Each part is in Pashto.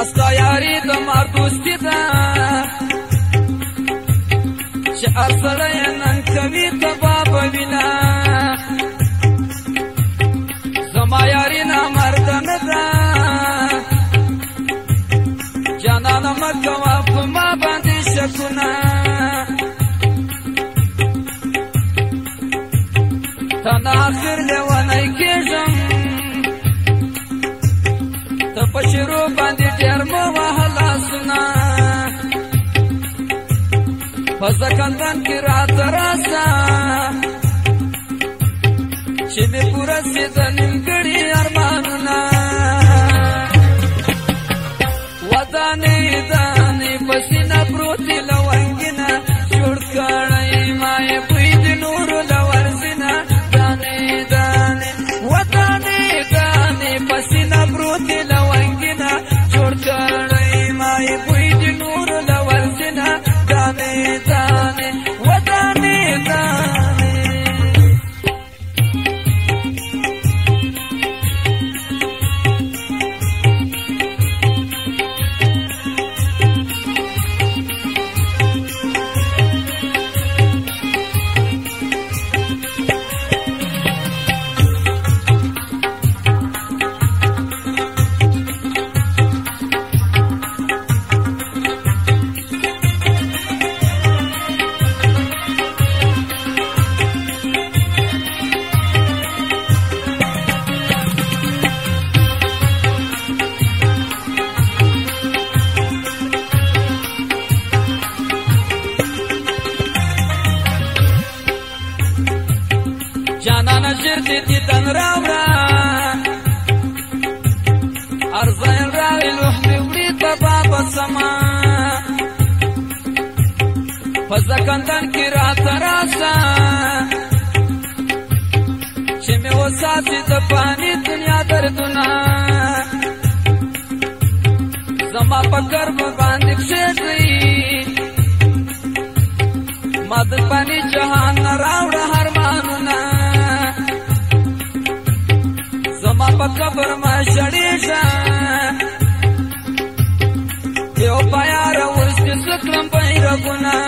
استا یاری د مار دوستی دا چې ارسره نن کوي ته باب وینا زما یاری نه مرد نه دا جانا نه مکوا په ما باندې شکونه تنا اخر لیوانای کې ته پشرو باندې ډیر مو وهلا سنا پس کندن کی رات راسا چې می پورا سید نیمګړی ارمانونه ودانې ده جانانا چیر دی تیتن رام را ارزایل راوی لوح دیوڑی تا بابا سما پزکندن کی را تراسا چی می وساسی تا پانی دنیا دردنا زما پکر باندې کښې ما د پانی جهان راوړ په قبر ما شړې شه یو پیا را ورس سکرم پیرا ګنا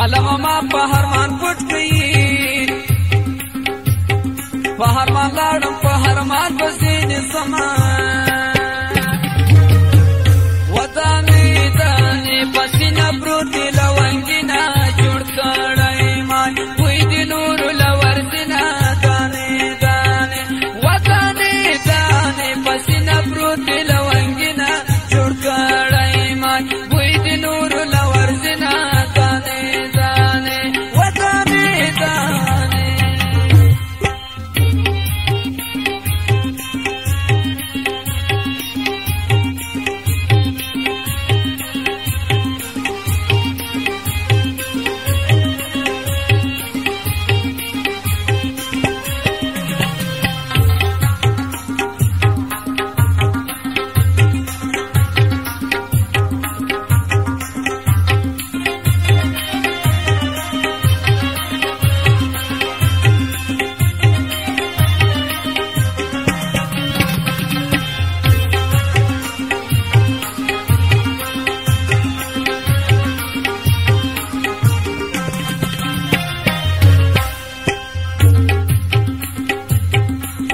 عالم ما په هرمان پټ کړی په هرمان لاړم په هرمان بسې دې سما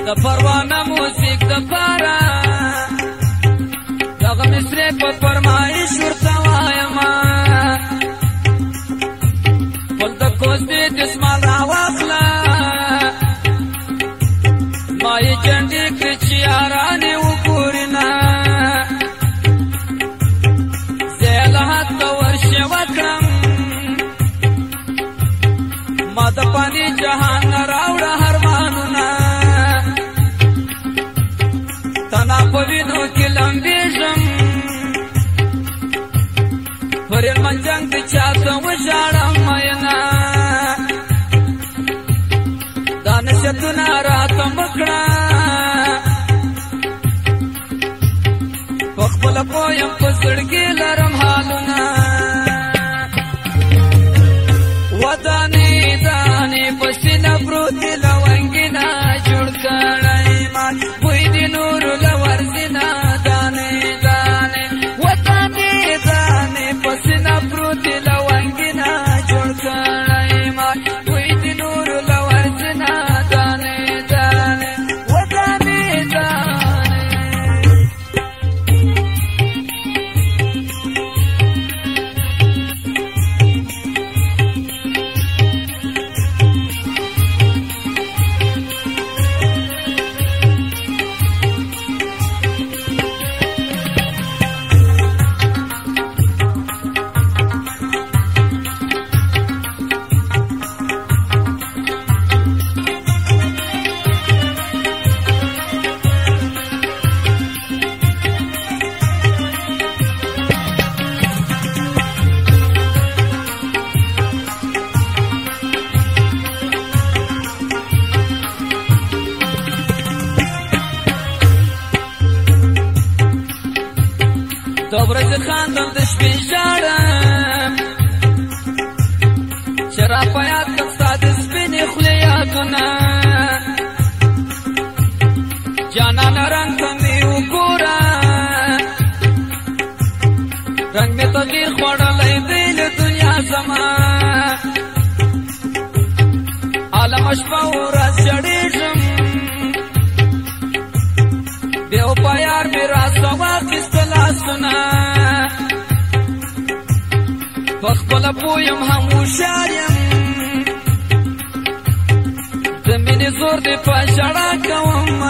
د پروانه موزیک د پارا دغه مصر په فرمایش ورته وایم ول د کوز دې د اسمان راوخلا ما یې چندې کچې ارانه وګورنا زله ته ورشه وکړم ما د پانی جهان راوړم پوینو کې لمبېږم پر منجنګ ته چاته وژاړم مینا دان شتنا رات مکړه خپل پویم په زړګي لرم حالونه تو ورځ خاندل د شپې ژړم چرا په یاد کړ ستا د سپینې خولې یادونه جانانه رنګ ته مې وګوره رنګ مې تغیر خوړلی دی له دنیا زما عالمه شپه ورځ ژړېږم بې وفا یار مې را سواخېسته لاسونه په خپل پویم هم وشاریم د مینې زور دې په ژړا کوم